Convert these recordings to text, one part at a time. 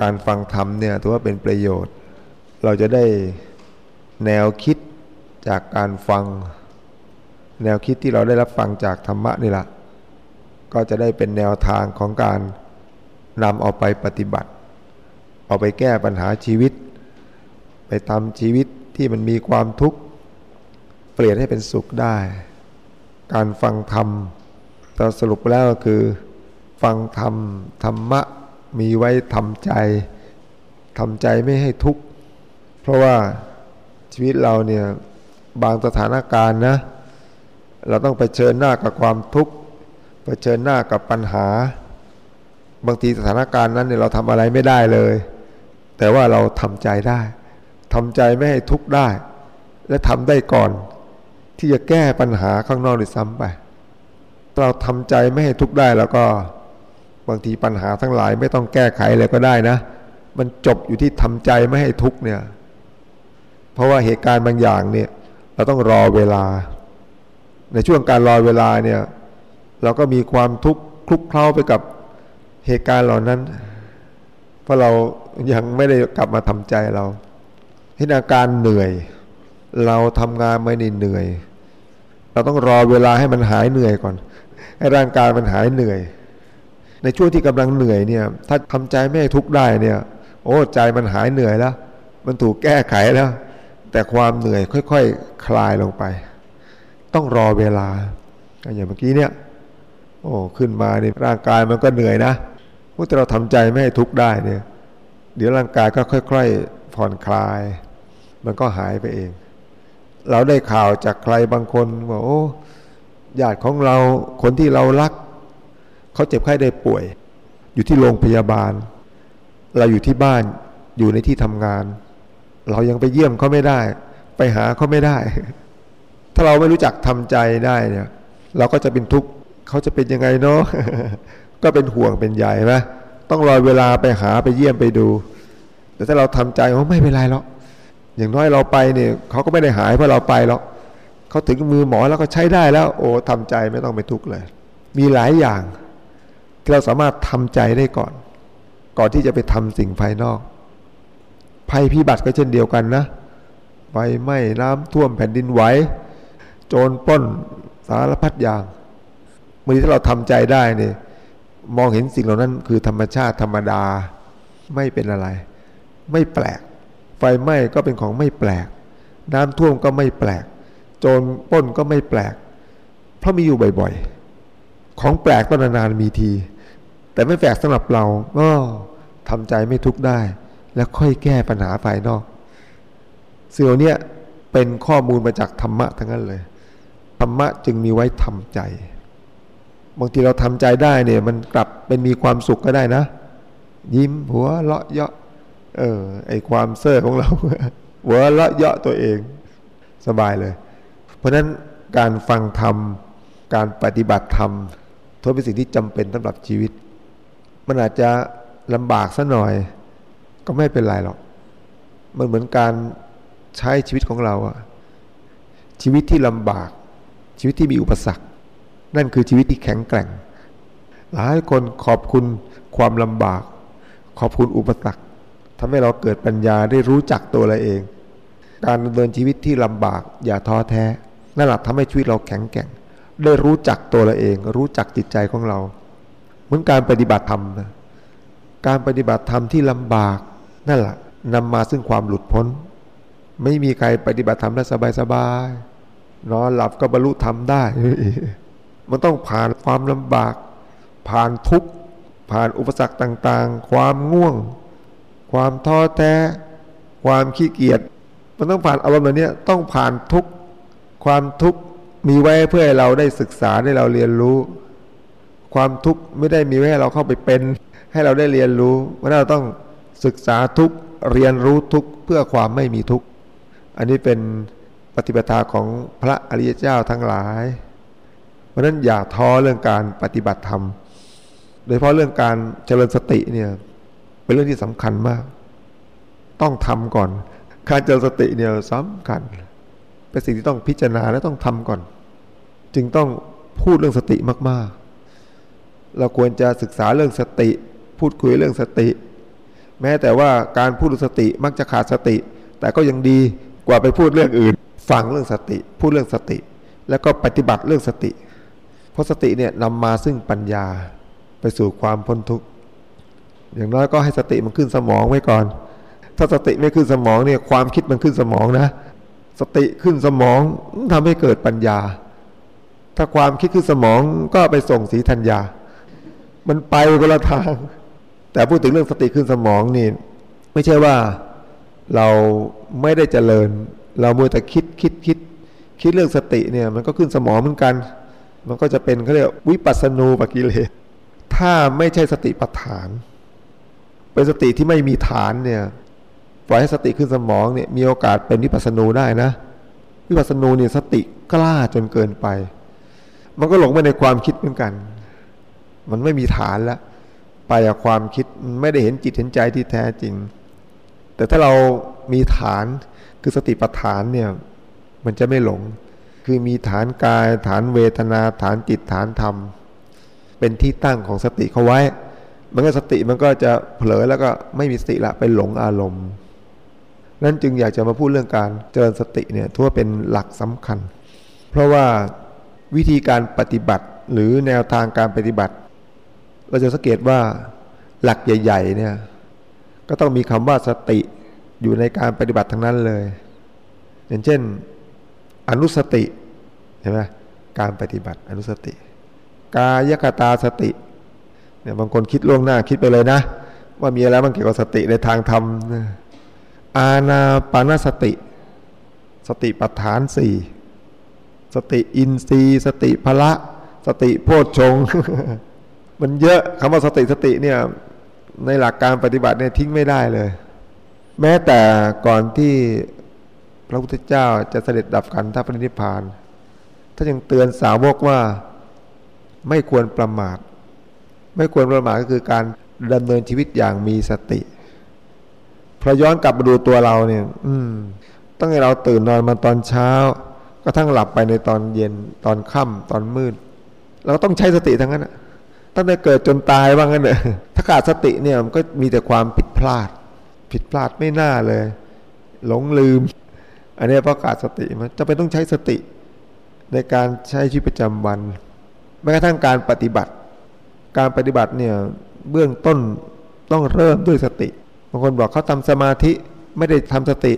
การฟังธรรมเนี่ยถือว่าเป็นประโยชน์ เราจะได้แนวคิดจากการฟัง แนวคิดที่เราได้รับฟังจากธรรมะนี่แหละก็จะได้เป็นแนวทางของการนำเอาไปปฏิบัติ เอาไปแก้ปัญหาชีวิต ไปทำชีวิตที่มันมีความทุกข์ เปลี่ยนให้เป็นสุขได้ การฟังธรรมเราสรุปแล้วก็คือ ฟังธรรมธรรมะ มีไว้ทำใจทำใจไม่ให้ทุกข์เพราะว่าชีวิตเราเนี่ยบางสถานการณ์นะเราต้องไปเชิญหน้ากับความทุกข์ไปเชิญหน้ากับปัญหา บางทีสถานการณ์นั้นเนี่ยเราทำอะไรไม่ได้เลย แต่ว่าเราทำใจได้ทำใจไม่ให้ทุกข์ได้ และทำได้ก่อน ที่จะแก้ปัญหาข้างนอกด้วยซ้ำไปเราทำใจไม่ให้ทุกข์ได้แล้วก็ บางทีปัญหาทั้งหลายไม่ต้องแก้ไขเลยก็ได้นะ มันจบอยู่ที่ทำใจไม่ให้ทุกเนี่ย เพราะว่าเหตุการณ์บางอย่างเนี่ย เราต้องรอเวลา ในช่วงการรอเวลาเนี่ย เราก็มีความทุกข์คลุกเคล้าไปกับเหตุการณ์เหล่านั้น เพราะเรายังไม่ได้กลับมาทำใจเราเห็นอาการเหนื่อย เราทำงานไม่เหนื่อย เราต้องรอเวลาให้มันหายเหนื่อยก่อน ให้ร่างกายมันหายเหนื่อย ในช่วงที่กำลังเหนื่อยเนี่ย ถ้าทำใจไม่ให้ทุกข์ได้เนี่ย โอ้ใจมันหายเหนื่อยแล้ว มันถูกแก้ไขแล้ว แต่ความเหนื่อยค่อยๆคคลายลงไป ต้องรอเวลาอย่างเมื่อกี้เนี่ย โอ้ขึ้นมานี่ร่างกายมันก็เหนื่อยนะเมื่อเราทำใจไม่ให้ทุกข์ได้เนี่ย เดี๋ยวร่างกายก็ค่อย ๆ ผ่อนคลาย มันก็หายไปเอง เราได้ข่าวจากใครบางคนว่าโอ้ญาติของเราคนที่เรารัก เขาเจ็บไข้ได้ป่วย อยู่ที่โรงพยาบาล เราอยู่ที่บ้านอยู่ในที่ทำงาน เรายังไปเยี่ยมเขาไม่ได้ ไปหาเขาไม่ได้ ถ้าเราไม่รู้จักทำใจได้เนี่ยเราก็จะเป็นทุกข์เขาจะเป็นยังไงเนาะก็เป็นห่วงเป็นใหญ่ไหมต้องรอเวลาไปหาไปเยี่ยมไปดู แต่ถ้าเราทำใจโอ้ไม่เป็นไรหรอกอย่างน้อยเราไปเนี่ยเขาก็ไม่ได้หายเพราะเราไปหรอกเขาถึงมือหมอแล้วก็ใช้ได้แล้ว โอ้ทำใจไม่ต้องไปทุกข์เลย มีหลายอย่าง เราสามารถทำใจได้ก่อน ก่อนที่จะไปทำสิ่งภายนอก ภัยพิบัติก็เช่นเดียวกันนะไฟไหม้น้ำท่วมแผ่นดินไหวโจรป้นสารพัดอย่างเมื่อที่เราทำใจได้เนี่ยมองเห็นสิ่งเหล่านั้นคือธรรมชาติธรรมดาไม่เป็นอะไร ไม่แปลก ไฟไหม้ก็เป็นของไม่แปลก น้ำท่วมก็ไม่แปลก โจรป้นก็ไม่แปลก เพราะมีอยู่บ่อยๆ ของแปลกต้นนานๆมีที แต่ไม่แปลกสำหรับเราก็ทำใจไม่ทุกข์ได้ แล้วค่อยแก้ปัญหาภายนอกสิ่งเหล่านี้เป็นข้อมูลมาจากธรรมะทั้งนั้นเลยธรรมะจึงมีไว้ทำใจ บางทีเราทำใจได้เนี่ย มันกลับเป็นมีความสุขก็ได้นะ ยิ้มหัวเลาะเยาะเออไอความเซ่อของเราหัวเลาะเยาะตัวเอง สบายเลย เพราะนั้นการฟังธรรม การปฏิบัติธรรมทเป็นสิ่งที่จำเป็นสำหรับชีวิต มันอาจจะลำบากซะหน่อย ก็ไม่เป็นไรหรอก มันเหมือนการใช้ชีวิตของเราอะชีวิตที่ลำบาก ชีวิตที่มีอุปสรรค นั่นคือชีวิตที่แข็งแกร่ง หลายคนขอบคุณความลำบาก ขอบคุณอุปสรรคทำให้เราเกิดปัญญาได้รู้จักตัวเราเอง การดำเนินชีวิตที่ลำบาก อย่าท้อแท้นั่นแหละทำให้ชีวิตเราแข็งแกร่ง ได้รู้จักตัวเราเอง รู้จักจิตใจของเรา เหมือนการปฏิบัติธรรมนะการปฏิบัติธรรมที่ลำบากนั่นแหละนำมาซึ่งความหลุดพ้น ไม่มีใครปฏิบัติธรรมได้วสบายๆนอนหลับก็บรรลุธรรมได้ มันต้องผ่านความลำบาก ผ่านทุกข์ผ่านอุปสรรคต่างๆ ความง่วง ความท้อแท้ ความขี้เกียจมันต้องผ่านอารมณ์เหล่านี้ต้องผ่านทุกข์ความทุกข์มีไว้เพื่อให้เราได้ศึกษาได้เราเรียนรู้ ความทุกข์ไม่ได้มีไว้ให้เราเข้าไปเป็น ให้เราได้เรียนรู้ว่าเราต้องศึกษาทุกเรียนรู้ทุกเพื่อความไม่มีทุกข์อันนี้เป็นปฏิปทาของพระอริยเจ้าทั้งหลาย เพราะนั้นอย่าท้อเรื่องการปฏิบัติธรรม โดยเฉพาะเรื่องการเจริญสติเนี่ยเป็นเรื่องที่สำคัญมาก ต้องทำก่อน การเจริญสติเนี่ยสำคัญ เป็นสิ่งที่ต้องพิจารณาและต้องทำก่อน จึงต้องพูดเรื่องสติมากๆ เราควรจะศึกษาเรื่องสติ พูดคุยเรื่องสติ แม้แต่ว่าการพูดสติมักจะขาดสติ แต่ก็ยังดีกว่าไปพูดเรื่องอื่น ฟังเรื่องสติ พูดเรื่องสติ แล้วก็ปฏิบัติเรื่องสติ เพราะสติเนี่ยนำมาซึ่งปัญญาไปสู่ความพ้นทุกข์อย่างน้อยก็ให้สติมันขึ้นสมองไว้ก่อน ถ้าสติไม่ขึ้นสมองเนี่ยความคิดมันขึ้นสมองนะ สติขึ้นสมองทำให้เกิดปัญญา ถ้าความคิดขึ้นสมองก็ไปส่งสีธัญญา มันไปคนละทาง แต่พูดถึงเรื่องสติขึ้นสมองนี่ไม่ใช่ว่าเราไม่ได้เจริญ เราเมื่อแต่คิดคิดคิด คิดเรื่องสติเนี่ย มันก็ขึ้นสมองเหมือนกัน มันก็จะเป็นเขาเรียกวิปัสสนูปกิเลสถ้าไม่ใช่สติปัฏฐาน เป็นสติที่ไม่มีฐานเนี่ยปล่อยให้สติขึ้นสมองเนี่ยมีโอกาสเป็นวิปัสสนูได้นะ วิปัสสนูเนี่ยสติกล้าจนเกินไป มันก็หลงไปในความคิดเหมือนกัน มันไม่มีฐานแล้วไปกับความคิดไม่ได้เห็นจิตเห็นใจที่แท้จริง แต่ถ้าเรามีฐานคือสติปัฏฐานเนี่ยมันจะไม่หลง คือมีฐานกายฐานเวทนาฐานจิตฐานธรรม เป็นที่ตั้งของสติเขาไว้ มันก็สติมันก็จะเผลอแล้วก็ไม่มีสติละไปหลงอารมณ์ นั่นจึงอยากจะมาพูดเรื่องการเจริญสติเนี่ยทั่วเป็นหลักสำคัญ เพราะว่าวิธีการปฏิบัติหรือแนวทางการปฏิบัติ เราจะสังเกตว่าหลักใหญ่ ๆ เนี่ย ก็ต้องมีคำว่าสติอยู่ในการปฏิบัติทั้งนั้นเลย อย่างเช่น อนุสติเห็นไหมการปฏิบัติอนุสติ กายกตาสติเนี่ยบางคนคิดล่วงหน้าคิดไปเลยนะ ว่ามีอะไรบ้างเกี่ยวกับสติในทางธรรมอาณาปานสติ สติปัฏฐานสี่สติอินทรีย์ สติพละ สติโพชฌง มันเยอะคำว่าสติสติเนี่ยในหลักการปฏิบัติเนี่ยทิ้งไม่ได้เลย แม้แต่ก่อนที่พระพุทธเจ้าจะเสด็จดับขันธปรินิพานถ้านยังเตือนสาวกว่าไม่ควรประมาท ไม่ควรประมาทก็คือการดำเนินชีวิตอย่างมีสติพอย้อนกลับมาดูตัวเราเนี่ย อืมตั้งแต่เราตื่นนอนมาตอนเช้า ก็ทั้งหลับไปในตอนเย็นตอนค่ำตอนมืด เราต้องใช้สติทั้งนั้น ตั้งแต่เกิดจนตายว่างั้นเนอะถ้าขาดสติเนี่ยมันก็มีแต่ความผิดพลาด ผิดพลาดไม่น่าเลย หลงลืม อันนี้เพราะขาดสติมันจะไปต้องใช้สติ ในการใช้ชีวิตประจำวันแม้กระทั่งการปฏิบัติ การปฏิบัติเนี่ยเบื้องต้นต้องเริ่มด้วยสติบางคนบอกเขาทำสมาธิไม่ได้ทำสติ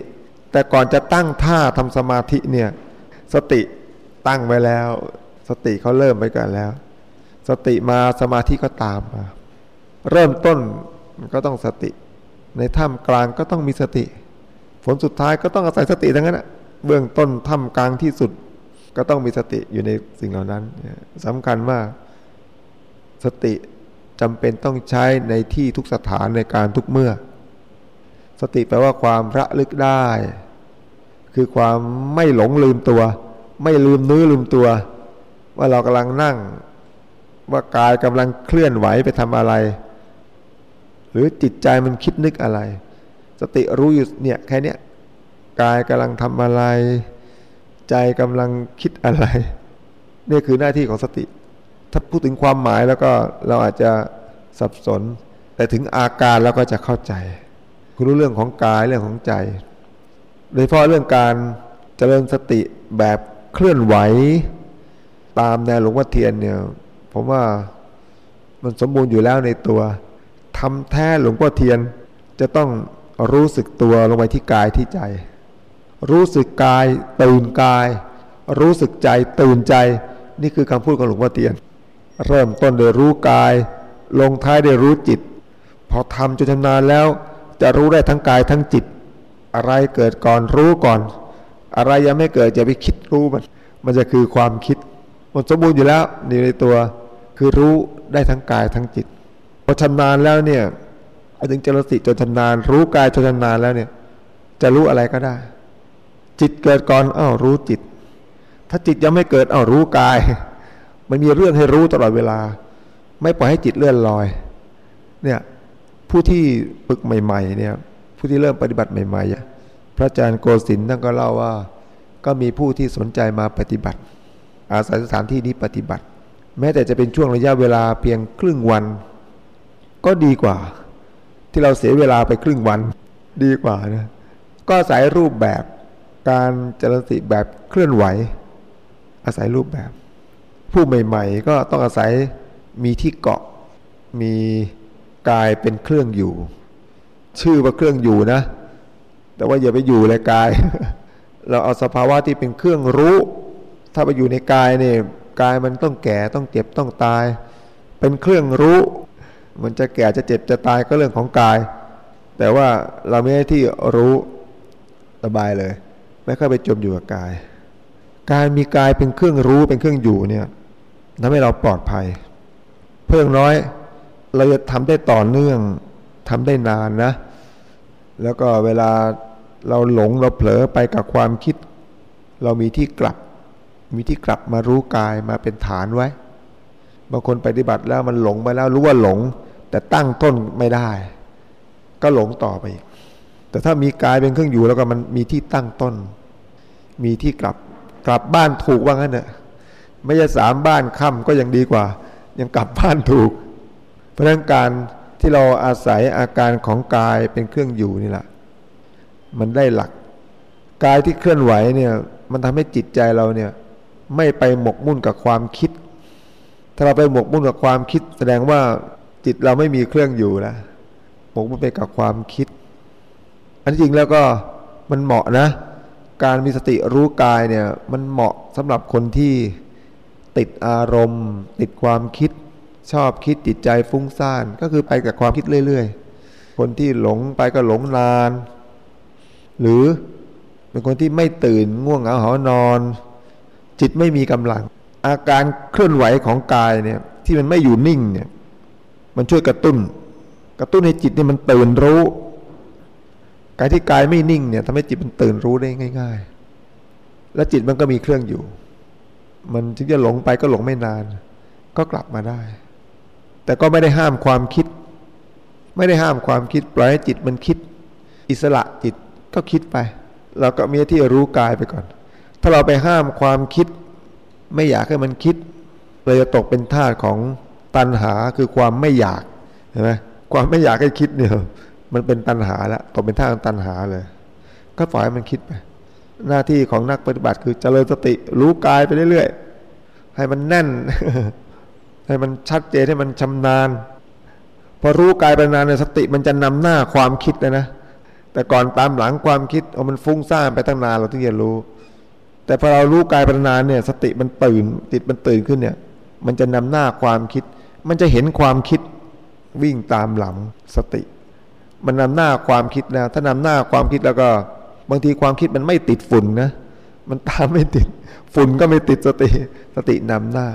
แต่ก่อนจะตั้งท่าทำสมาธิเนี่ยสติตั้งไว้แล้ว สติเขาเริ่มไปกันแล้ว สติมาสมาธิก็ตามมา เริ่มต้นก็ต้องสติ ในถ้ำกลางก็ต้องมีสติ ผลสุดท้ายก็ต้องอาศัยสติทั้งนั้นเบื้องต้นถ้ำกลางที่สุดก็ต้องมีสติอยู่ในสิ่งเหล่านั้นสำคัญว่าสติจำเป็นต้องใช้ในที่ทุกสถานในการทุกเมื่อ สติแปลว่าความระลึกได้ คือความไม่หลงลืมตัว ไม่ลืมเนื้อลืมตัว ว่าเรากำลังนั่ง ว่ากายกำลังเคลื่อนไหวไปทำอะไร หรือจิตใจมันคิดนึกอะไร สติรู้อยู่เนี่ยแค่นี้กายกำลังทำอะไร ใจกำลังคิดอะไร นี่คือหน้าที่ของสติ ถ้าพูดถึงความหมายแล้วก็เราอาจจะสับสน แต่ถึงอาการแล้วก็จะเข้าใจ คุณรู้เรื่องของกายเรื่องของใจ โดยเฉพาะเรื่องการเจริญสติแบบเคลื่อนไหว ตามแนวหลวงพ่อเทียนเนี่ย ผมว่ามันสมบูรณ์อยู่แล้วในตัวทำแท้หลวงพ่อเทียนจะต้องรู้สึกตัวลงไปที่กายที่ใจ รู้สึกกายตื่นกาย รู้สึกใจตื่นใจ นี่คือคำพูดของหลวงพ่อเทียน เริ่มต้นโดยรู้กาย ลงท้ายด้วยรู้จิต พอทำจนชำนาญแล้ว จะรู้ได้ทั้งกายทั้งจิต อะไรเกิดก่อนรู้ก่อน อะไรยังไม่เกิดจะไปคิดรู้มัน มันจะคือความคิด มันสมบูรณ์อยู่แล้วนี่ในตัวคือรู้ได้ทั้งกายทั้งจิตพอชำนาญแล้วเนี่ยถึงจริตจนชำนาญ รู้กายจนชำนาญแล้วเนี่ย จะรู้อะไรก็ได้ จิตเกิดก่อนอ้าวรู้จิต ถ้าจิตยังไม่เกิดอ้าวรู้กาย มันมีเรื่องให้รู้ตลอดเวลา ไม่ปล่อยให้จิตเลื่อนลอย เนี่ยผู้ที่ฝึกใหม่ ๆ เนี่ย ผู้ที่เริ่มปฏิบัติใหม่ๆพระอาจารย์โกศินท่านก็เล่าว่า ก็มีผู้ที่สนใจมาปฏิบัติ อาศัยสถานที่นี้ปฏิบัติ แม้แต่จะเป็นช่วงระยะเวลาเพียงครึ่งวัน ก็ดีกว่า ที่เราเสียเวลาไปครึ่งวัน ดีกว่านะก็อาศัยรูปแบบการเจริญสติแบบเคลื่อนไหว อาศัยรูปแบบ ผู้ใหม่ ๆ ก็ต้องอาศัยมีที่เกาะมีกายเป็นเครื่องอยู่ ชื่อว่าเครื่องอยู่นะ แต่ว่าอย่าไปอยู่เลยกาย เราเอาสภาวะที่เป็นเครื่องรู้ ถ้าไปอยู่ในกายเนี่ยกายมันต้องแก่ต้องเจ็บต้องตาย เป็นเครื่องรู้ มันจะแก่จะเจ็บจะตายก็เรื่องของกาย แต่ว่าเราไม่ได้ที่รู้สบายเลย ไม่ค่อยไปจมอยู่กับกาย การมีกายเป็นเครื่องรู้เป็นเครื่องอยู่เนี่ยทำให้เราปลอดภัย เพิ่งน้อยเราจะทำได้ต่อเนื่องทำได้นานนะ แล้วก็เวลาเราหลงเราเผลอไปกับความคิด เรามีที่กลับ มีที่กลับมารู้กายมาเป็นฐานไว้ บางคนปฏิบัติแล้วมันหลงไปแล้วรู้ว่าหลง แต่ตั้งต้นไม่ได้ ก็หลงต่อไปอีกแต่ถ้ามีกายเป็นเครื่องอยู่แล้วก็มันมีที่ตั้งต้น มีที่กลับกลับบ้านถูกว่างั้นเนอะไม่ใช่สามบ้านค่ำก็ยังดีกว่า ยังกลับบ้านถูก เพราะนั้นการที่เราอาศัยอาการของกายเป็นเครื่องอยู่นี่แหละมันได้หลัก กายที่เคลื่อนไหวเนี่ย มันทำให้จิตใจเราเนี่ย ไม่ไปหมกมุ่นกับความคิด ถ้าเราไปหมกมุ่นกับความคิด แสดงว่าจิตเราไม่มีเครื่องอยู่แล้วหมกมุ่นไปกับความคิด อันจริงแล้วก็มันเหมาะนะ การมีสติรู้กายเนี่ยมันเหมาะสำหรับคนที่ติดอารมณ์ ติดความคิด ชอบคิดจิตใจฟุ้งซ่านก็คือไปกับความคิดเรื่อย ๆ คนที่หลงไปก็หลงนาน หรือเป็นคนที่ไม่ตื่นง่วงเหงาหอนอน จิตไม่มีกำลัง อาการเคลื่อนไหวของกายเนี่ยที่มันไม่อยู่นิ่งเนี่ยมันช่วยกระตุ้น กระตุ้นให้จิตเนี่ยมันตื่นรู้ กายที่กายไม่นิ่งเนี่ยทำให้จิตมันตื่นรู้ได้ง่าย ๆ และจิตมันก็มีเครื่องอยู่ มันถึงจะหลงไปก็หลงไม่นาน ก็กลับมาได้ แต่ก็ไม่ได้ห้ามความคิด ไม่ได้ห้ามความคิด ปล่อยให้จิตมันคิด อิสระจิตก็คิดไป เราก็มีที่รู้กายไปก่อน ถ้าเราไปห้ามความคิด ไม่อยากให้มันคิดเราจะตกเป็นทาสของตัณหาคือความไม่อยากเห็นไหมความไม่อยากให้คิดเนี่ยมันเป็นตัณหาแล้วตกเป็นทาสของตัณหาเลย ก็ปล่อยให้มันคิดไปหน้าที่ของนักปฏิบัติคือเจริญสติรู้กายไปเรื่อยๆให้มันแน่น ให้มันชัดเจนให้มันชำนาญ พอรู้กายไปนานในสติมันจะนำหน้าความคิดเลยนะแต่ก่อนตามหลังความคิดเอามันฟุ้งซ่านไปตั้งนานเราถึงจะรู้ แต่พอเรารู้กายไปนานเนี่ยสติมันตื่นจิตมันตื่นขึ้นเนี่ย มันจะนำหน้าความคิด มันจะเห็นความคิดวิ่งตามหลังสติ มันนำหน้าความคิดแล้วถ้านำหน้าความคิดแล้วก็ บางทีความคิดมันไม่ติดฝุ่นนะมันตามไม่ติด ฝุ่นก็ไม่ติดสติ สตินำหน้า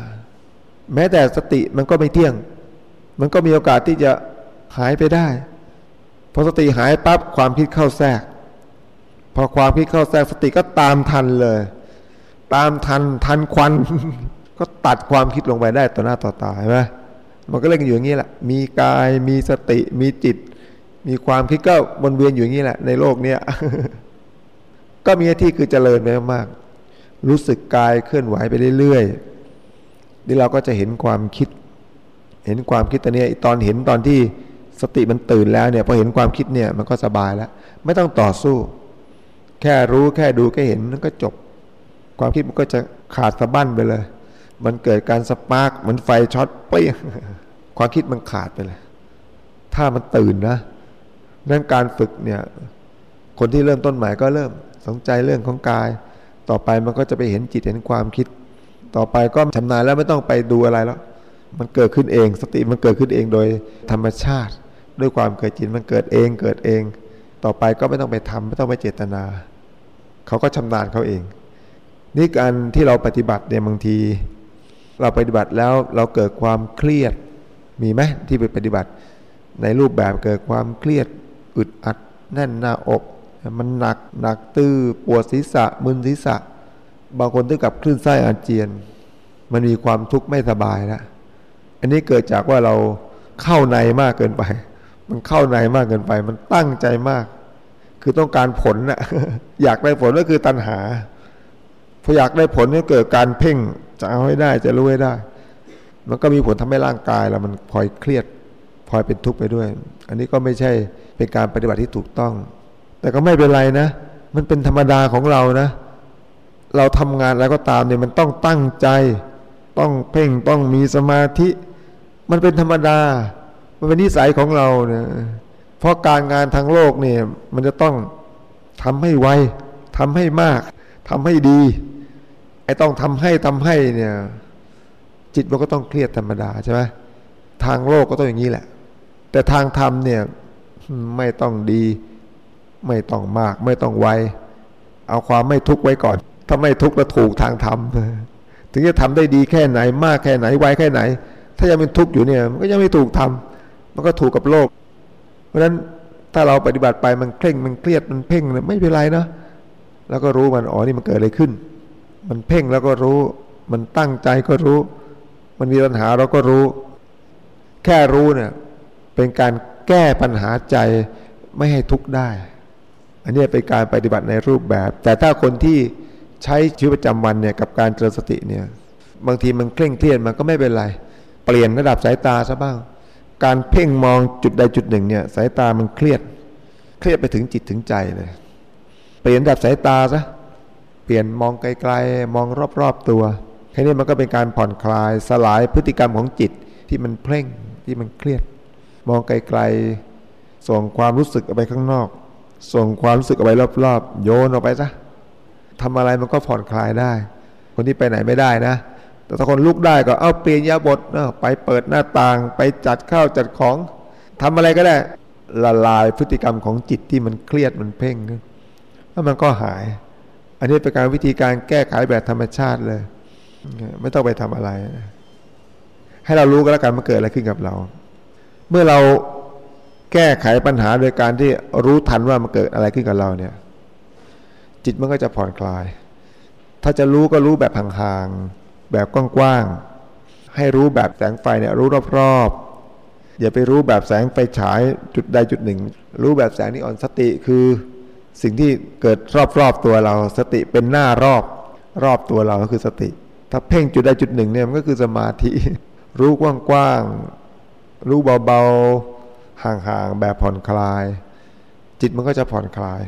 แม้แต่สติมันก็ไม่เที่ยง มันก็มีโอกาสที่จะหายไปได้พอสติหายปั๊บความคิดเข้าแทรก พอความคิดเข้าแทรกสติก็ตามทันเลย ตามทันทันควัน ก็ตัดความคิดลงไปได้ต่อหน้าต่อตาใช่ไหมมันก็เล่นอยู่อย่างนี้แหละ มีกายมีสติมีจิต มีความคิดก็วนเวียนอยู่อย่างนี้แหละ ในโลกเนี้ยก็มีหน้าที่คือเจริญไปมากๆรู้สึกกายเคลื่อนไหวไปเรื่อยๆนี่เราก็จะเห็นความคิด เห็นความคิดตอนนี้ตอนเห็นตอนที่สติมันตื่นแล้วเนี่ยพอเห็นความคิดเนี่ยมันก็สบายแล้ว ไม่ต้องต่อสู้ แค่รู้แค่ดูแค่เห็นนั่นก็จบ ความคิดมันก็จะขาดสะบั้นไปเลย มันเกิดการ spark เหมือนไฟช็อตเปี้ยความคิดมันขาดไปเลย ถ้ามันตื่นนะนั่นการฝึกเนี่ย คนที่เริ่มต้นใหม่ก็เริ่มสนใจเรื่องของกาย ต่อไปมันก็จะไปเห็นจิตเห็นความคิด ต่อไปก็ชำนาญแล้วไม่ต้องไปดูอะไรแล้ว มันเกิดขึ้นเอง สติมันเกิดขึ้นเองโดยธรรมชาติ ด้วยความเกิดจิตมันเกิดเองเกิดเอง ต่อไปก็ไม่ต้องไปทำไม่ต้องไปเจตนา เขาก็ชำนาญเขาเอง นี่การที่เราปฏิบัติเนี่ยบางที เราปฏิบัติแล้วเราเกิดความเครียดมีไหมที่ไปปฏิบัติ ในรูปแบบเกิดความเครียดอึดอัดแน่นหน้าอก มันหนักหนักตื้อปวดศีรษะมึนศีรษะ บางคนถึงกับคลื่นไส้อาเจียน มันมีความทุกข์ไม่สบายแล้วอันนี้เกิดจากว่าเราเข้าในมากเกินไป มันเข้าในมากเกินไป มันตั้งใจมาก คือต้องการผลนะอยากได้ผลก็คือตัณหา พออยากได้ผลก็เกิดการเพ่งจะเอาให้ได้จะรู้ให้ได้ มันก็มีผลทำให้ร่างกายเรามันพลอยเครียดพลอยเป็นทุกข์ไปด้วย อันนี้ก็ไม่ใช่เป็นการปฏิบัติที่ถูกต้อง แต่ก็ไม่เป็นไรนะ มันเป็นธรรมดาของเรานะ เราทำงานแล้วก็ตามเนี่ยมันต้องตั้งใจ ต้องเพ่งต้องมีสมาธิ มันเป็นธรรมดา มันเป็นนิสัยของเราเนี่ยเพราะการงานทางโลกเนี่ยมันจะต้องทำให้ไวทำให้มากทำให้ดี ไอ้ต้องทำให้ทำให้เนี่ย จิตมันก็ต้องเครียดธรรมดาใช่ไหมทางโลกก็ต้องอย่างนี้แหละ แต่ทางธรรมเนี่ยไม่ต้องดี ไม่ต้องมาก ไม่ต้องไวเอาความไม่ทุกข์ไว้ก่อน ถ้าไม่ทุกข์แล้วถูกทางธรรมถึงจะทำได้ดีแค่ไหนมากแค่ไหนไวแค่ไหน ถ้ายังเป็นทุกข์อยู่เนี่ย มันก็ยังไม่ถูกทำมันก็ถูกกับโลก เพราะฉะนั้นถ้าเราปฏิบัติไปมันเคร่งมันเครียดมันเพ่งไม่เป็นไรนะแล้วก็รู้มันอ๋อนี่มันเกิดอะไรขึ้น มันเพ่งแล้วก็รู้ มันตั้งใจก็รู้ มันมีปัญหาเราก็รู้ แค่รู้เนี่ย เป็นการแก้ปัญหาใจไม่ให้ทุกข์ได้ อันนี้เป็นการปฏิบัติในรูปแบบ แต่ถ้าคนที่ใช้ชีวิตประจำวันเนี่ยกับการเจริญสติเนี่ย บางทีมันเคร่งเครียดมันก็ไม่เป็นไร เปลี่ยนระดับสายตาซะบ้าง การเพ่งมองจุดใดจุดหนึ่งเนี่ย สายตามันเครียด เครียดไปถึงจิตถึงใจเลย เปลี่ยนแบบสายตาซะ เปลี่ยนมองไกลๆมองรอบๆตัวแค่นี้มันก็เป็นการผ่อนคลายสลายพฤติกรรมของจิตที่มันเพ่งที่มันเครียด มองไกลๆส่งความรู้สึกออกไปข้างนอก ส่งความรู้สึกออกไปรอบๆ โยนออกไปซะทำอะไรมันก็ผ่อนคลายได้ คนที่ไปไหนไม่ได้นะ แต่ถ้าคนลุกได้ก็เอาเปลี่ยนยาบทไปเปิดหน้าต่างไปจัดข้าวจัดของทำอะไรก็ได้ละลายพฤติกรรมของจิตที่มันเครียดมันเพ่งขึ้นแล้วมันก็หาย อันนี้เป็นการวิธีการแก้ไขแบบธรรมชาติเลย ไม่ต้องไปทำอะไร ให้เรารู้ก็แล้วกันมันเกิดอะไรขึ้นกับเรา เมื่อเราแก้ไขปัญหาโดยการที่รู้ทันว่ามันเกิดอะไรขึ้นกับเราเนี่ย จิตมันก็จะผ่อนคลาย ถ้าจะรู้ก็รู้แบบห่างๆแบบกว้างๆให้รู้แบบแสงไฟเนี่ยรู้รอบๆอย่าไปรู้แบบแสงไฟฉายจุดใดจุดหนึ่ง รู้แบบแสงนีออนสติคือ สิ่งที่เกิดรอบๆตัวเรา สติเป็นหน้ารอบรอบตัวเราก็คือสติ ถ้าเพ่งจุดใดจุดหนึ่งเนี่ยมันก็คือสมาธิ รู้กว้างๆรู้เบาๆห่างๆแบบผ่อนคลาย จิตมันก็จะผ่อนคลาย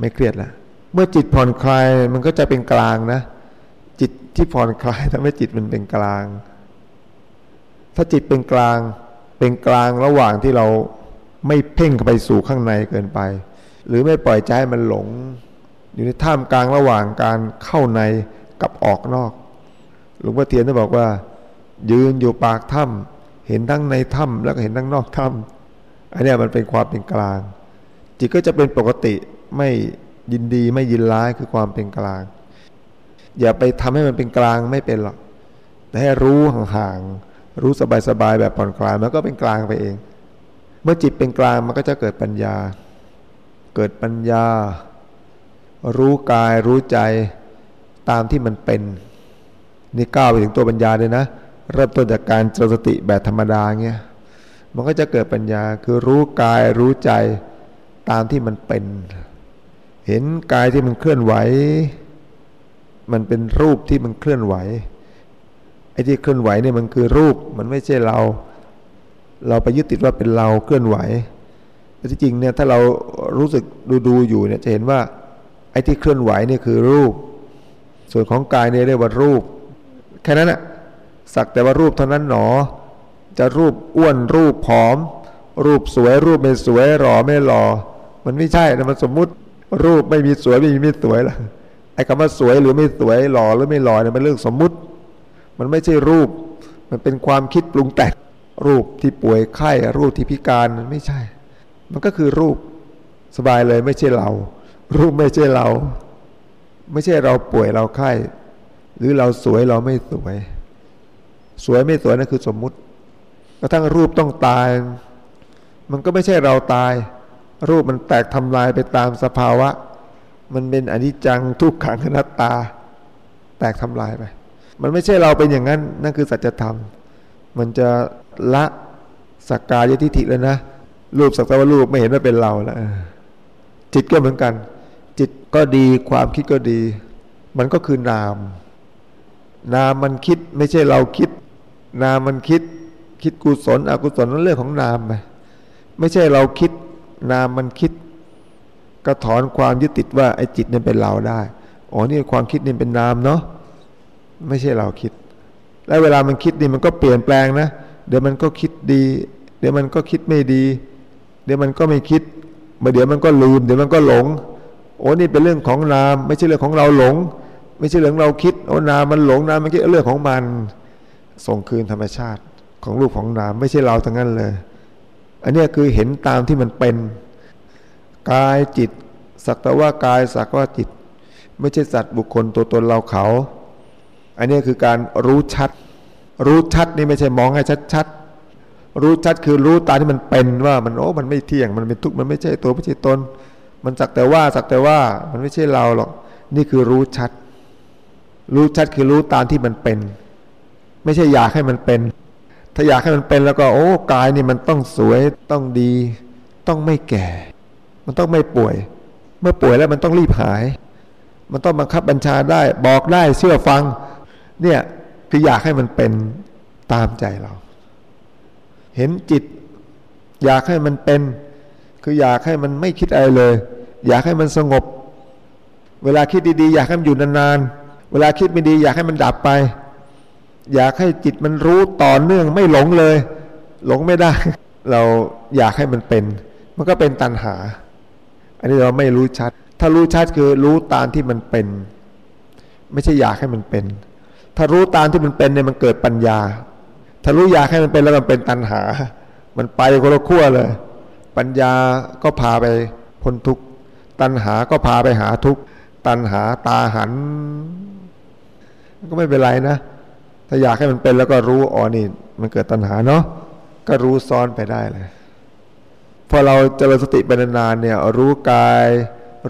ไม่เครียดล้วเมื่อจิตผ่อนคลายมันก็จะเป็นกลางนะ จิตที่ผ่อนคลายทำให้จิตมันเป็นกลาง ถ้าจิตเป็นกลางเป็นกลางระหว่างที่เราไม่เพ่งเข้าไปสู่ข้างในเกินไป หรือไม่ปล่อยใจมันหลง อยู่ในท่ามกลางระหว่างการเข้าในกับออกนอก หลวงพ่อเทียนได้บอกว่า ยืนอยู่ปากถ้ำเห็นทั้งในถ้ำแล้วก็เห็นทั้งนอกถ้ำอันนี้มันเป็นความเป็นกลาง จิตก็จะเป็นปกติไม่ยินดีไม่ยินร้ายคือความเป็นกลาง อย่าไปทำให้มันเป็นกลางไม่เป็นหรอกแต่ให้รู้ห่างๆรู้สบายๆแบบผ่อนคลายมันก็เป็นกลางไปเอง เมื่อจิตเป็นกลางมันก็จะเกิดปัญญา เกิดปัญญา รู้กายรู้ใจตามที่มันเป็น นี่ก้าวไปถึงตัวปัญญาเลยนะ เริ่มต้นจากการเจริญสติแบบธรรมดาเงี้ยมันก็จะเกิดปัญญาคือรู้กายรู้ใจตามที่มันเป็น เห็นกายที่มันเคลื่อนไหว มันเป็นรูปที่มันเคลื่อนไหวไอ้ที่เคลื่อนไหวเนี่ยมันคือรูปมันไม่ใช่เรา เราไปยึดติดว่าเป็นเราเคลื่อนไหว ที่จริงเนี่ยถ้าเรารู้สึกดูดูอยู่เนี่ยจะเห็นว่าไอ้ที่เคลื่อนไหวเนี่ยคือรูป ส่วนของกายเนี่ยเรียกว่ารูป แค่นั้นอะสักแต่ว่ารูปเท่านั้นหนอ จะรูปอ้วนรูปผอม รูปสวยรูปไม่สวยหล่อไม่หล่อมันไม่ใช่นะมันสมมุติรูปไม่มีสวยไม่มีไม่สวยละไอ้คำว่าสวยหรือไม่สวยหล่อหรือไม่หล่อเนี่ยมันเรื่องสมมุติ มันไม่ใช่รูป มันเป็นความคิดปรุงแต่งรูปที่ป่วยไข้รูปที่พิการมันไม่ใช่ มันก็คือรูปสบายเลยไม่ใช่เรา รูปไม่ใช่เรา ไม่ใช่เราป่วยเราไข้ หรือเราสวยเราไม่สวย สวยไม่สวยนั่นคือสมมุติกระทั่งรูปต้องตาย มันก็ไม่ใช่เราตาย รูปมันแตกทำลายไปตามสภาวะ มันเป็นอนิจจังทุกขังนัตตา แตกทำลายไป มันไม่ใช่เราเป็นอย่างนั้นนั่นคือสัจธรรม มันจะละสักกายทิฏฐิแล้วนะ รูปสักแต่ว่ารูปไม่เห็นว่าเป็นเราแล้วจิตก็เหมือนกัน จิตก็ดีความคิดก็ดี มันก็คือนาม นามมันคิดไม่ใช่เราคิด นามมันคิด คิดกุศลอกุศลนั่นเรื่องของนามไปไม่ใช่เราคิด นามมันคิด ก็ถอนความยึดติดว่าไอ้จิตนี่เป็นเราได้อ๋อนี่ความคิดนี่เป็นนามเนาะไม่ใช่เราคิด แล้วเวลามันคิดนี่มันก็เปลี่ยนแปลงนะ เดี๋ยวมันก็คิดดี เดี๋ยวมันก็คิดไม่ดี เดี๋ยวมันก็ไม่คิดมาเดี๋ยวมันก็ลืม เดี๋ยวมันก็หลง โอ้นี่เป็นเรื่องของนาม ไม่ใช่เรื่องของเราหลง ไม่ใช่เรื่องเราคิดโอ้นามมันหลงนามมันคิดเรื่องของมัน ส่งคืนธรรมชาติของรูปของนาม ไม่ใช่เราทั้งนั้นเลย อันนี้คือเห็นตามที่มันเป็นกายจิตสักแต่ว่ากายสักว่าจิต ไม่ใช่สัตว์บุคคลตัวตนเราเขา อันนี้คือการรู้ชัด รู้ชัดนี่ไม่ใช่มองให้ชัด รู้ชัดคือรู้ตาที่มันเป็นว่ามันโอ้มันไม่เที่ยงมันเป็นทุกข์มันไม่ใช่ตัวไม่ใช่ตนมันสักแต่ว่าสักแต่ว่ามันไม่ใช่เราหรอก นี่คือรู้ชัด รู้ชัดคือรู้ตามที่มันเป็น ไม่ใช่อยากให้มันเป็น ถ้าอยากให้มันเป็นแล้วก็โอ้กายนี่มันต้องสวยต้องดี ต้องไม่แก่ มันต้องไม่ป่วย เมื่อป่วยแล้วมันต้องรีบหาย มันต้องบังคับบัญชาได้ บอกได้เชื่อฟัง เนี่ยคืออยากให้มันเป็นตามใจเรา เห็นจิต อยากให้มันเป็น คืออยากให้มันไม่คิดอะไรเลย อยากให้มันสงบ เวลาคิดดีๆ อยากให้มันอยู่นานๆ เวลาคิดไม่ดี อยากให้มันดับไป อยากให้จิตมันรู้ต่อเนื่องไม่หลงเลย หลงไม่ได้ เราอยากให้มันเป็น มันก็เป็นตัณหา อันนี้เราไม่รู้ชัด ถ้ารู้ชัดคือรู้ตามที่มันเป็น ไม่ใช่อยากให้มันเป็น ถ้ารู้ตามที่มันเป็นเนี่ยมันเกิดปัญญา ถ้ารู้อยากให้มันเป็นแล้วมันเป็นตัณหา มันไปคนละขั้วเลย ปัญญาก็พาไปพ้นทุกข์ตัณหาก็พาไปหาทุกข์ตัณหาตาหัน ก็ไม่เป็นไรนะ ถ้าอยากให้มันเป็นแล้วก็รู้อ๋อนี่มันเกิดตัณหาเนาะก็รู้ซ้อนไปได้เลยพอเราเจริญสติเป็นนานเนี่ย รู้กาย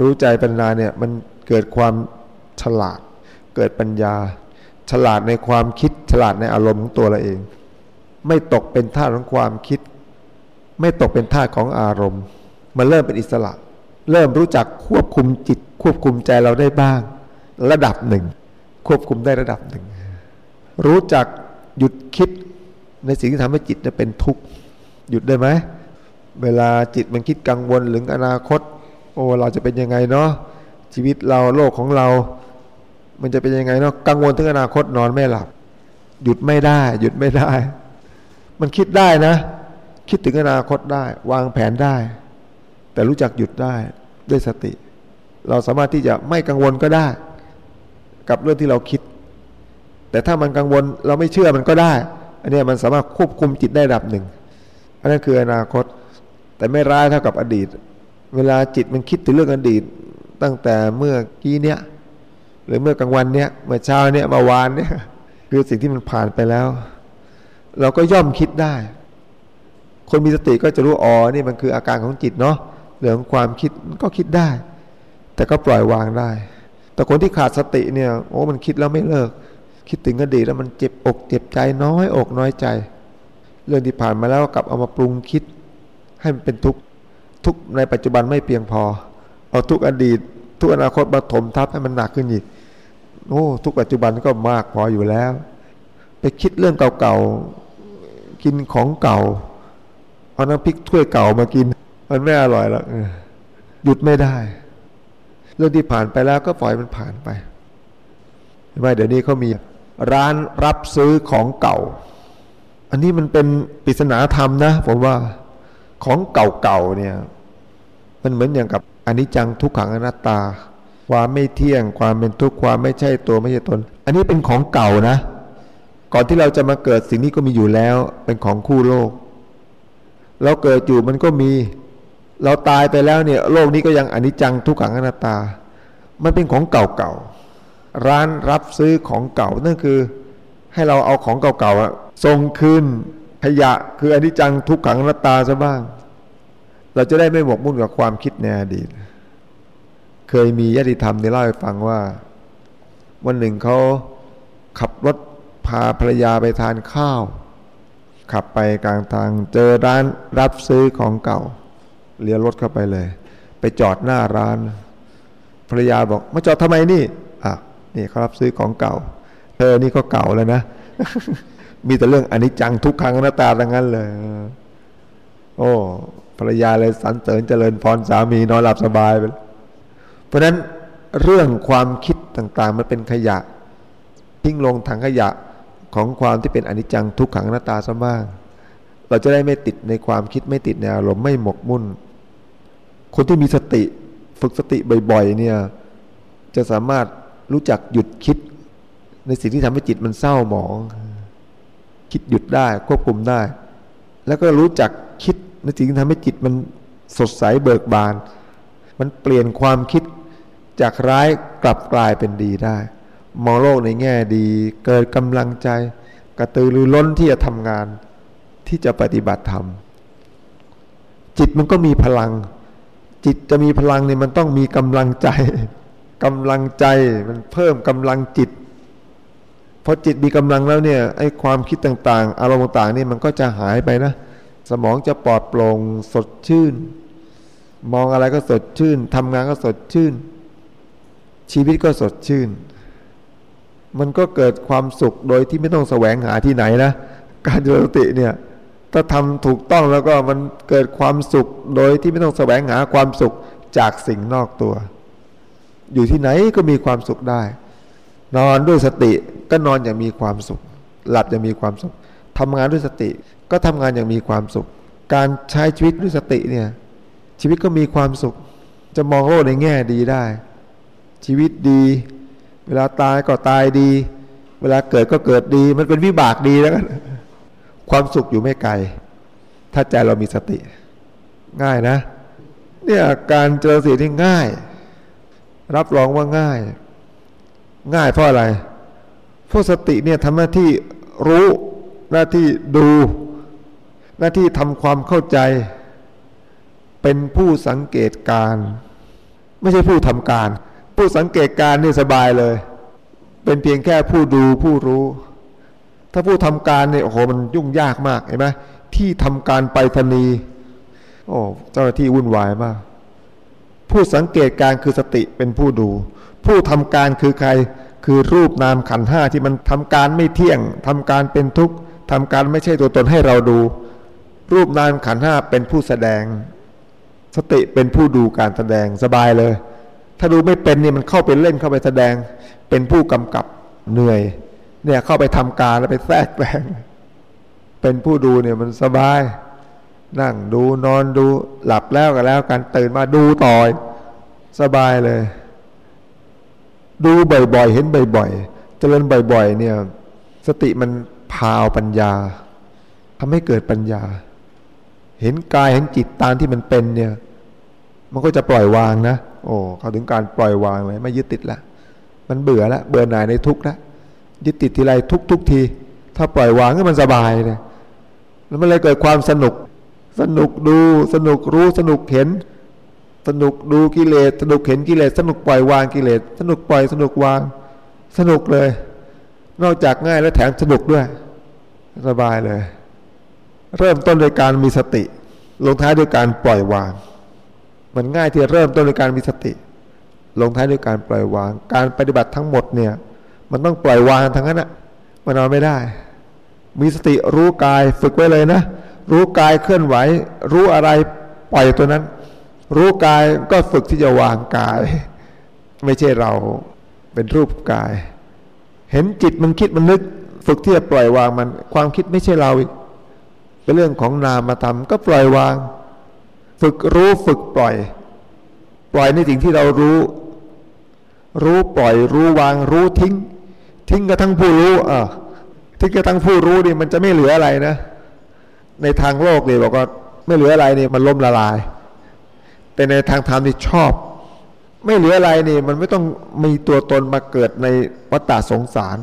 รู้ใจเป็นนานเนี่ย มันเกิดความฉลาด เกิดปัญญา ฉลาดในความคิดฉลาดในอารมณ์ของตัวเราเอง ไม่ตกเป็นท่าของความคิด ไม่ตกเป็นท่าของอารมณ์ มันเริ่มเป็นอิสระ เริ่มรู้จักควบคุมจิต ควบคุมใจเราได้บ้าง ระดับหนึ่ง ควบคุมได้ระดับหนึ่ง รู้จักหยุดคิดในสิ่งที่ทำให้จิตเป็นทุกข์หยุดได้ไหมเวลาจิตมันคิดกังวลถึงอนาคต โอ้เราจะเป็นยังไงเนาะชีวิตเราโลกของเรา มันจะเป็นยังไงเนาะกังวลถึงอนาคตนอนไม่หลับ หยุดไม่ได้ หยุดไม่ได้ มันคิดได้นะ คิดถึงอนาคตได้ วางแผนได้ แต่รู้จักหยุดได้ด้วยสติ เราสามารถที่จะไม่กังวลก็ได้ กับเรื่องที่เราคิด แต่ถ้ามันกังวลเราไม่เชื่อมันก็ได้ อันนี้มันสามารถควบคุมจิตได้ระดับหนึ่ง อันนั้นคืออนาคต แต่ไม่ร้ายเท่ากับอดีต เวลาจิตมันคิดถึงเรื่องอดีต ตั้งแต่เมื่อกี้เนี้ยหรือเมื่อกลางวันเนี้ยเมื่อเช้าเนี้ยเมื่อวานเนี้ยคือสิ่งที่มันผ่านไปแล้ว เราก็ย่อมคิดได้ คนมีสติก็จะรู้อ๋อนี่มันคืออาการของจิตเนาะเรื่องความคิดก็คิดได้ แต่ก็ปล่อยวางได้ แต่คนที่ขาดสติเนี่ยโอ้มันคิดแล้วไม่เลิก คิดถึงอดีตแล้วมันเจ็บอกเจ็บใจน้อยอกน้อยใจ เรื่องที่ผ่านมาแล้วกลับเอามาปรุงคิด ให้มันเป็นทุกข์ทุกในปัจจุบันไม่เพียงพอ เอาทุกอดีต ทุกอนาคตมาถมทับให้มันหนักขึ้นอีกโอ้ทุกปัจจุบันก็มากพออยู่แล้ว ไปคิดเรื่องเก่าๆ กินของเก่าเอาน้ำพริกถ้วยเก่ามากิน มันไม่อร่อยหรอกหยุดไม่ได้ เรื่องที่ผ่านไปแล้วก็ปล่อยมันผ่านไปไม่เดี๋ยวนี้เขามีร้านรับซื้อของเก่า อันนี้มันเป็นปริศนาธรรมนะผมว่าของเก่าๆเนี่ย มันเหมือนอย่างกับอนิจจังทุกขังอนัตตา ความไม่เที่ยงความเป็นทุกข์ความไม่ใช่ตัวไม่ใช่ตน อันนี้เป็นของเก่านะ ก่อนที่เราจะมาเกิดสิ่งนี้ก็มีอยู่แล้ว เป็นของคู่โลก เราเกิดอยู่มันก็มี เราตายไปแล้วเนี่ย โลกนี้ก็ยังอนิจจังทุกขังอนัตตา มันเป็นของเก่าๆ ร้านรับซื้อของเก่านั่นคือ ให้เราเอาของเก่าๆส่งคืนขยะคืออนิจจังทุกขังอนัตตาซะบ้าง เราจะได้ไม่หมกมุ่นกับความคิดในอดีต เคยมีญาติธรรมในเล่าให้ฟังว่า วันหนึ่งเขาขับรถ พาภรรยาไปทานข้าว ขับไปกลางทางเจอร้านรับซื้อของเก่า เลี้ยวรถเข้าไปเลย ไปจอดหน้าร้าน ภรรยาบอกมาจอดทำไมนี่อะนี่เขารับซื้อของเก่า เธอนี่ก็เก่าแล้วนะ มีแต่เรื่องอนิจจังทุกขังอนัตตาทั้งนั้นเลย โอ้ภรรยาเลยสรรเสริญเจริญพรสามีนอนหลับสบายไปเพราะฉะนั้นเรื่องความคิดต่างๆ มันเป็นขยะ ทิ้งลงถังขยะ ของความที่เป็นอนิจจังทุกขังอนัตตาซะบ้าง เราจะได้ไม่ติดในความคิดไม่ติดในอารมณ์ไม่หมกมุ่น คนที่มีสติฝึกสติบ่อยๆเนี่ยจะสามารถรู้จักหยุดคิด ในสิ่งที่ทำให้จิตมันเศร้าหมอง คิดหยุดได้ควบคุมได้ แล้วก็รู้จักคิดในสิ่งที่ทำให้จิตมันสดใสเบิกบาน มันเปลี่ยนความคิดจากร้ายกลับกลายเป็นดีได้ มองโลกในแง่ดี เกิดกำลังใจ กระตือรือร้นที่จะทำงานที่จะปฏิบัติธรรม จิตมันก็มีพลัง จิตจะมีพลังเนี่ยมันต้องมีกำลังใจกำลังใจมันเพิ่มกำลังจิตพอจิตมีกำลังแล้วเนี่ยไอ้ความคิดต่างๆ อารมณ์ต่างๆนี่มันก็จะหายไปนะ สมองจะปลอดโปร่งสดชื่น มองอะไรก็สดชื่นทำงานก็สดชื่น ชีวิตก็สดชื่น มันก็เกิดความสุขโดยที่ไม่ต้องแสวงหาที่ไหนนะการเจริญสติเนี่ยถ้าทำถูกต้องแล้วก็มันเกิดความสุขโดยที่ไม่ต้องแสวงหาความสุขจากสิ่งนอกตัว อยู่ที่ไหนก็มีความสุขได้ นอนด้วยสติก็นอนอย่างมีความสุข หลับอย่างมีความสุขทำงานด้วยสติ ก็ทำงานอย่างมีความสุข การใช้ชีวิตด้วยสติเนี่ยชีวิตก็มีความสุข จะมองโลกในแง่ดีได้ ชีวิตดี เวลาตายก็ตายดี เวลาเกิดก็เกิดดี มันเป็นวิบากดีแล้วกันความสุขอยู่ไม่ไกล ถ้าใจเรามีสติ ง่ายนะ เนี่ยการเจอสติที่ง่าย รับรองว่าง่าย ง่ายเพราะอะไรเพราะสติเนี่ยทำหน้าที่รู้หน้าที่ดู หน้าที่ทำความเข้าใจ เป็นผู้สังเกตการ ไม่ใช่ผู้ทำการ ผู้สังเกตการนี่สบายเลย เป็นเพียงแค่ผู้ดูผู้รู้ ถ้าผู้ทำการเนี่ยโอ้โหมันยุ่งยากมากเห็นไหมที่ทำการไปธนีโอ้เจ้าหน้าที่วุ่นวายมาก ผู้สังเกตการคือสติเป็นผู้ดู ผู้ทำการคือใครคือรูปนามขันห้าที่มันทำการไม่เที่ยงทำการเป็นทุกข์ทำการไม่ใช่ตัวตนให้เราดู รูปนามขันห้าเป็นผู้แสดง สติเป็นผู้ดูการแสดงสบายเลย ถ้าดูไม่เป็นนี่มันเข้าไปเล่นเข้าไปแสดง เป็นผู้กำกับเหนื่อย เนี่ยเข้าไปทำการแล้วไปแทรกแซงเป็นผู้ดูเนี่ยมันสบาย นั่งดูนอนดูหลับแล้วก็แล้วการตื่นมาดูต่อยสบายเลย ดูบ่อยๆ เห็นบ่อยๆ เจริญบ่อยๆ เนี่ย สติมันพาวปัญญาทำให้เกิดปัญญา เห็นกายเห็นจิตตามที่มันเป็นเนี่ย มันก็จะปล่อยวางนะโอ้เขาถึงการปล่อยวางเลยไม่ยึดติดละมันเบื่อละเบื่อหน่ายในทุกข์ละยึดติดทีไรทุกทุกที ถ้าปล่อยวางก็มันสบายเลยแล้วมันเลยเกิดความสนุก สนุกดูสนุกรู้สนุกเห็น สนุกดูกิเลสสนุกเห็นกิเลสสนุกปล่อยวางกิเลสสนุกปล่อยสนุกวาง สนุกเลย นอกจากง่ายแล้วแถมสนุกด้วย สบายเลย เริ่มต้นโดยการมีสติ ลงท้ายด้วยการปล่อยวาง มันง่ายที่เริ่มต้นโดยการมีสติ ลงท้ายด้วยการปล่อยวาง การปฏิบัติทั้งหมดเนี่ย มันต้องปล่อยวางทั้งนั้นอะมันนอนไม่ได้ มีสติรู้กายฝึกไว้เลยนะ รู้กายเคลื่อนไหว รู้อะไรปล่อยตัวนั้น รู้กายก็ฝึกที่จะวางกาย ไม่ใช่เราเป็นรูปกาย เห็นจิตมันคิดมันนึก ฝึกที่จะปล่อยวางมัน ความคิดไม่ใช่เราอีกเป็นเรื่องของนามธรรมก็ปล่อยวาง ฝึกรู้ฝึกปล่อย ปล่อยในสิ่งที่เรารู้ รู้ปล่อย รู้วางรู้ทิ้ง ทิ้งกระทั่งผู้รู้อะทิ้งกระทั่งผู้รู้นี่มันจะไม่เหลืออะไรนะ ในทางโลกเนี่ยบอกว่าไม่เหลืออะไรนี่มันล้มละลาย แต่ในทางธรรมนี่ชอบ ไม่เหลืออะไรนี่มันไม่ต้องมีตัวตนมาเกิดในวัฏฏะสงสาร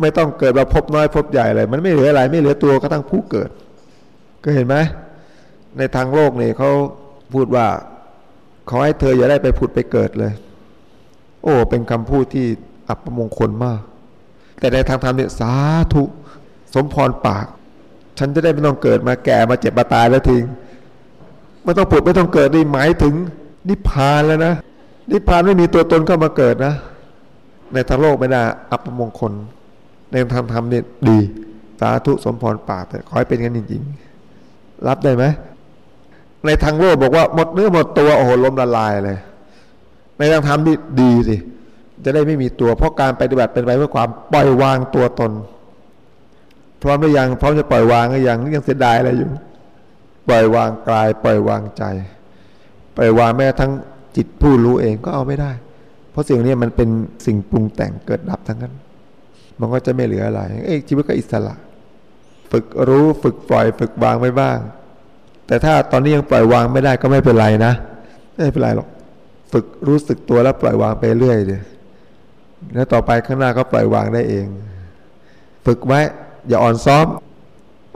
ไม่ต้องเกิดมาพบน้อยพบใหญ่เลย มันไม่เหลืออะไร ไม่เหลือตัวกระทั่งผู้เกิด ก็เห็นไหม ในทางโลกเนี่ยเขาพูดว่าขอให้เธออย่าได้ไปผุดไปเกิดเลย โอ้ เป็นคำพูดที่อับประมงคลมาก แต่ในทางธรรมเนี่ยสาธุสมพรปาก ฉันจะได้ไม่ต้องเกิดมาแก่มาเจ็บมาตายแล้วทิ้งไม่ต้องปวดไม่ต้องเกิดนี่หมายถึง นิพพานแล้วนะนิพพานไม่มีตัวตนเข้ามาเกิดนะ ในทางโลกไม่น่าอัปมงคล ในทางธรรมเนี่ยดี สาธุสมพรปากแต่ขอให้เป็นกันจริงๆ รับได้ไหม ในทางโลกบอกว่าหมดเนื้อหมดตัวโอ้โหล้มละลายเลย ในทางธรรมนี่ดีสิจะได้ไม่มีตัว เพราะการปฏิบัติเป็นไปเพื่อความปล่อยวางตัวตน พร้อมหรือยังพร้อมจะปล่อยวางหรือยังยังเสียดายอะไรอยู่ ปล่อยวางกาย ปล่อยวางใจ ปล่อยวางแม้ทั้งจิตผู้รู้เองก็เอาไม่ได้ เพราะสิ่งนี้มันเป็นสิ่งปรุงแต่งเกิดดับทั้งนั้น มันก็จะไม่เหลืออะไร เอ้ชีวิตก็อิสระ ฝึกรู้ฝึกปล่อย ฝึกวางไว้บ้าง แต่ถ้าตอนนี้ยังปล่อยวางไม่ได้ก็ไม่เป็นไรนะ ไม่เป็นไรหรอก ฝึกรู้สึกตัวแล้วปล่อยวางไปเรื่อยเดียแล้วต่อไปข้างหน้าก็ปล่อยวางได้เอง ฝึกไว้ อย่าอ่อนซ้อม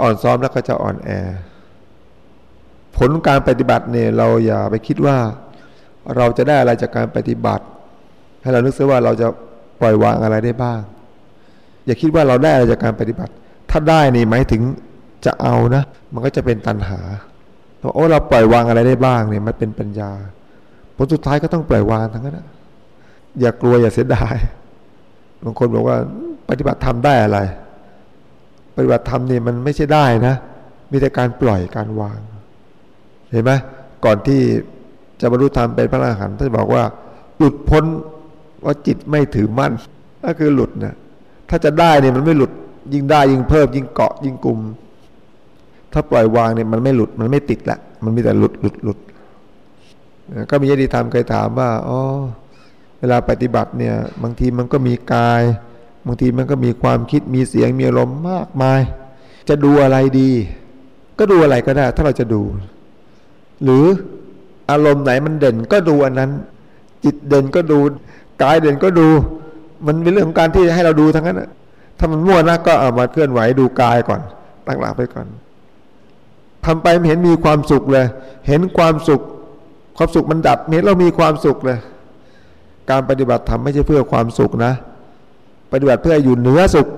อ่อนซ้อมแล้วก็จะอ่อนแอ ผลการปฏิบัติเนี่ยเราอย่าไปคิดว่า เราจะได้อะไรจากการปฏิบัติ ให้เรานึกซะว่าเราจะปล่อยวางอะไรได้บ้าง อย่าคิดว่าเราได้อะไรจากการปฏิบัติ ถ้าได้นี่หมายถึงจะเอานะ มันก็จะเป็นตัณหา โอ้เราปล่อยวางอะไรได้บ้างเนี่ยมันเป็นปัญญาผลสุดท้ายก็ต้องปล่อยวางทั้งนั้นนะอย่ากลัวอย่าเสียดายบางคนบอกว่าปฏิบัติทำได้อะไร ปฏิบัติธรรมนี่มันไม่ใช่ได้นะ มีแต่การปล่อยการวาง เห็นไหมก่อนที่จะบรรลุธรรมเป็นพระอรหันต์ท่านบอกว่า หลุดพ้นว่าจิตไม่ถือมั่นก็คือหลุดนะถ้าจะได้เนี่ยมันไม่หลุดยิ่งได้ยิ่งเพิ่มยิ่งเกาะยิ่งกลุ่ม ถ้าปล่อยวางเนี่ยมันไม่หลุดมันไม่ติดละ มันมีแต่หลุดหลุดหลุดก็มีญาติธรรมเคยถามว่าอ๋อเวลาปฏิบัติเนี่ย บางทีมันก็มีกาย บางทีมันก็มีความคิดมีเสียงมีอารมณ์มากมาย จะดูอะไรดี ก็ดูอะไรก็ได้ ถ้าเราจะดู หรืออารมณ์ไหนมันเด่นก็ดูอันนั้น จิตเด่นก็ดูกายเด่นก็ดู มันเป็นเรื่องของการที่ให้เราดูทั้งนั้นถ้ามันมั่วนะก็เอามาเคลื่อนไหวดูกายก่อน ตั้งหลักไปก่อน ทำไปเห็นมีความสุขเลย เห็นความสุข ความสุขมันดับเห็นเรามีความสุขเลย การปฏิบัติธรรมไม่ใช่เพื่อความสุขนะ ปฏิบัติเพื่ออยู่เหนือสุข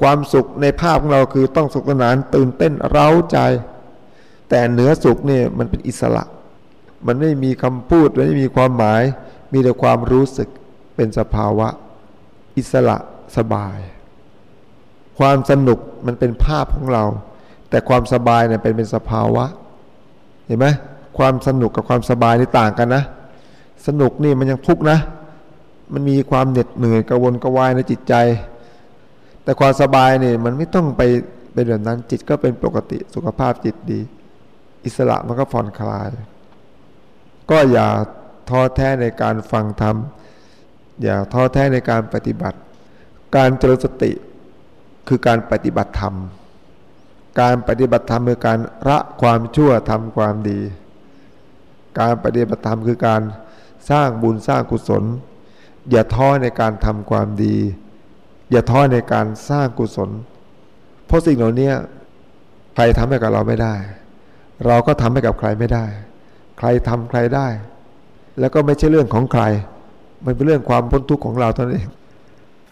ความสุขในภาพของเราคือต้องสุขสนานตื่นเต้นเร้าใจ แต่เหนือสุขเนี่ยมันเป็นอิสระ มันไม่มีคำพูดไม่มีความหมาย มีแต่ความรู้สึกเป็นสภาวะ อิสระสบาย ความสนุกมันเป็นภาพของเรา แต่ความสบายเนี่ยเป็นเป็นสภาวะ เห็นไหมความสนุกกับความสบายนี่ต่างกันนะ สนุกนี่มันยังทุกข์นะ มันมีความเหน็ดเหนื่อยกระวนกระวายในจิตใจ แต่ความสบายเนี่ยมันไม่ต้องไปเป็นแบบนั้นจิตก็เป็นปกติสุขภาพจิตดี อิสระมันก็ผ่อนคลาย ก็อย่าท้อแท้ในการฟังธรรมอย่าท้อแท้ในการปฏิบัติ การเจริญสติคือการปฏิบัติธรรม การปฏิบัติธรรมคือการละความชั่วทำความดี การปฏิบัติธรรมคือการสร้างบุญสร้างกุศล อย่าท้อในการทำความดี อย่าท้อในการสร้างกุศล เพราะสิ่งเหล่านี้ใครทำให้กับเราไม่ได้ เราก็ทำให้กับใครไม่ได้ ใครทำใครได้ แล้วก็ไม่ใช่เรื่องของใคร มันเป็นเรื่องความพ้นทุกข์ของเราเท่านั้นเอง